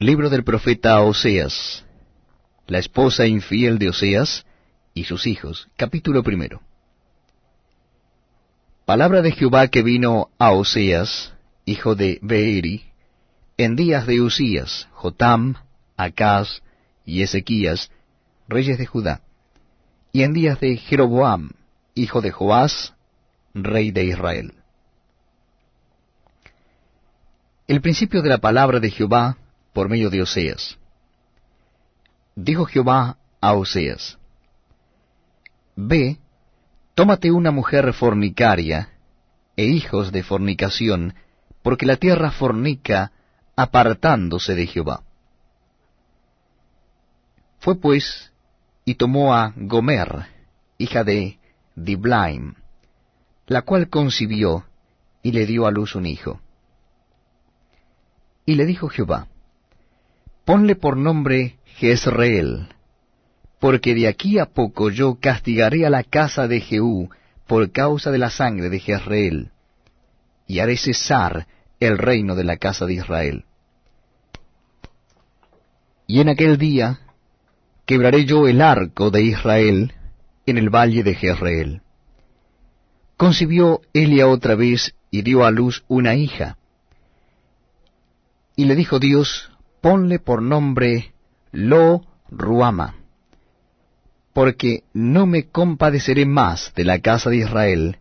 Libro del profeta Oseas, la esposa infiel de Oseas y sus hijos. Capítulo primero. Palabra de Jehová que vino a Oseas, hijo de Beeri, en días de Usías, Jotam, Acaz y Ezequías, reyes de Judá, y en días de Jeroboam, hijo de Joás, rey de Israel. El principio de la palabra de Jehová por medio de Oseas. Dijo Jehová a Oseas, Ve, tómate una mujer fornicaria e hijos de fornicación, porque la tierra fornica apartándose de Jehová. Fue pues y tomó a Gomer, hija de Diblaim, la cual concibió y le dio a luz un hijo. Y le dijo Jehová, Ponle por nombre Jezreel, porque de aquí a poco yo castigaré a la casa de Jehú por causa de la sangre de Jezreel, y haré cesar el reino de la casa de Israel. Y en aquel día quebraré yo el arco de Israel en el valle de Jezreel. Concibió Elia otra vez y dio a luz una hija. Y le dijo Dios, ponle por nombre Lo Ruama, porque no me compadeceré más de la casa de Israel,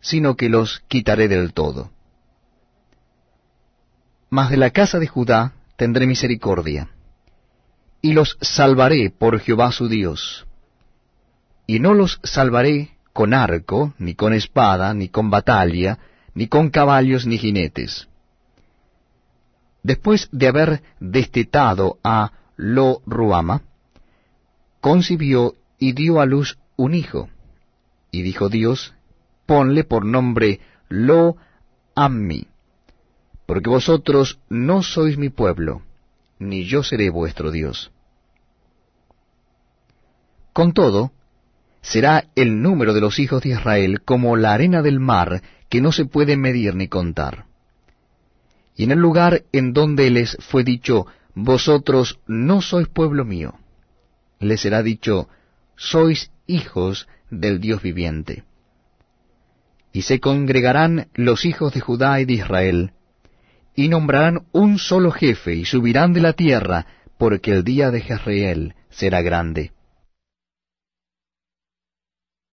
sino que los quitaré del todo. Mas de la casa de Judá tendré misericordia, y los salvaré por Jehová su Dios. Y no los salvaré con arco, ni con espada, ni con batalla, ni con caballos, ni jinetes Después de haber destetado a Lo Ruama, concibió y dio a luz un hijo. Y dijo Dios, ponle por nombre Lo Ammi, porque vosotros no sois mi pueblo, ni yo seré vuestro Dios. Con todo, será el número de los hijos de Israel como la arena del mar, que no se puede medir ni contar. Y en el lugar en donde les fue dicho, vosotros no sois pueblo mío, les será dicho, sois hijos del Dios viviente. Y se congregarán los hijos de Judá y de Israel, y nombrarán un solo jefe, y subirán de la tierra, porque el día de Jezreel será grande.